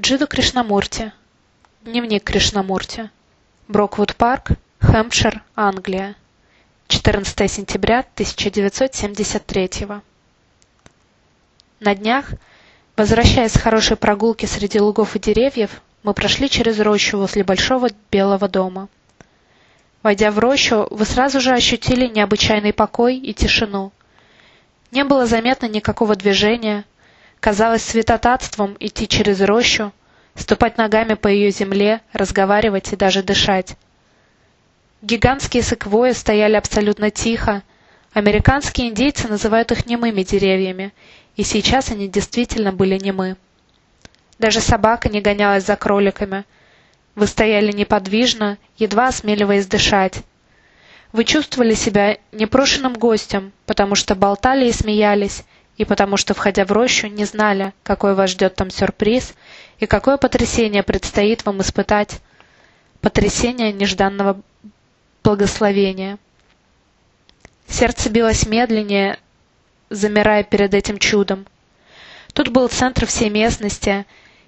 Джиду Кришнамурти. Дневник Кришнамурти. Броквуд Парк, Хэмпшир, Англия. 14 сентября 1973 На днях, возвращаясь с хорошей прогулки среди лугов и деревьев, мы прошли через рощу возле большого белого дома. Войдя в рощу, вы сразу же ощутили необычайный покой и тишину. Не было заметно никакого движения, Казалось святотатством идти через рощу, ступать ногами по ее земле, разговаривать и даже дышать. Гигантские секвои стояли абсолютно тихо. Американские индейцы называют их немыми деревьями, и сейчас они действительно были немы. Даже собака не гонялась за кроликами. Вы стояли неподвижно, едва осмеливаясь дышать. Вы чувствовали себя непрошенным гостем, потому что болтали и смеялись, и потому что, входя в рощу, не знали, какой вас ждет там сюрприз и какое потрясение предстоит вам испытать. Потрясение нежданного благословения. Сердце билось медленнее, замирая перед этим чудом. Тут был центр всей местности,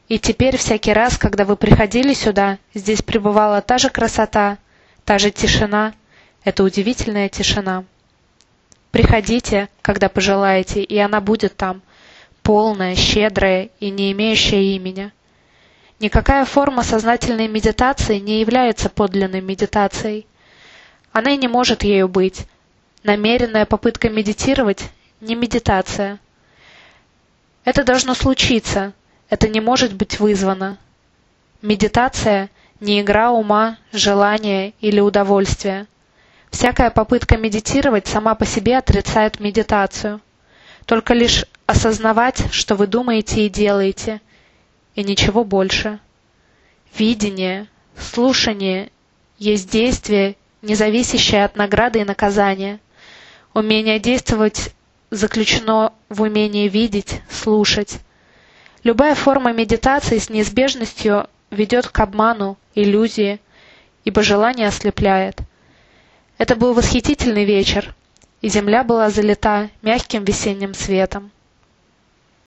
и теперь всякий раз, когда вы приходили сюда, здесь пребывала та же красота, та же тишина, эта удивительная тишина. Приходите, когда пожелаете, и она будет там, полная, щедрая и не имеющая имени. Никакая форма сознательной медитации не является подлинной медитацией. Она и не может ею быть. Намеренная попытка медитировать – не медитация. Это должно случиться, это не может быть вызвано. Медитация – не игра ума, желания или удовольствия. Всякая попытка медитировать сама по себе отрицает медитацию. Только лишь осознавать, что вы думаете и делаете, и ничего больше. Видение, слушание есть действие, не зависящее от награды и наказания. Умение действовать заключено в умении видеть, слушать. Любая форма медитации с неизбежностью ведет к обману, иллюзии, ибо желание ослепляет. Это был восхитительный вечер, и земля была залита мягким весенним светом.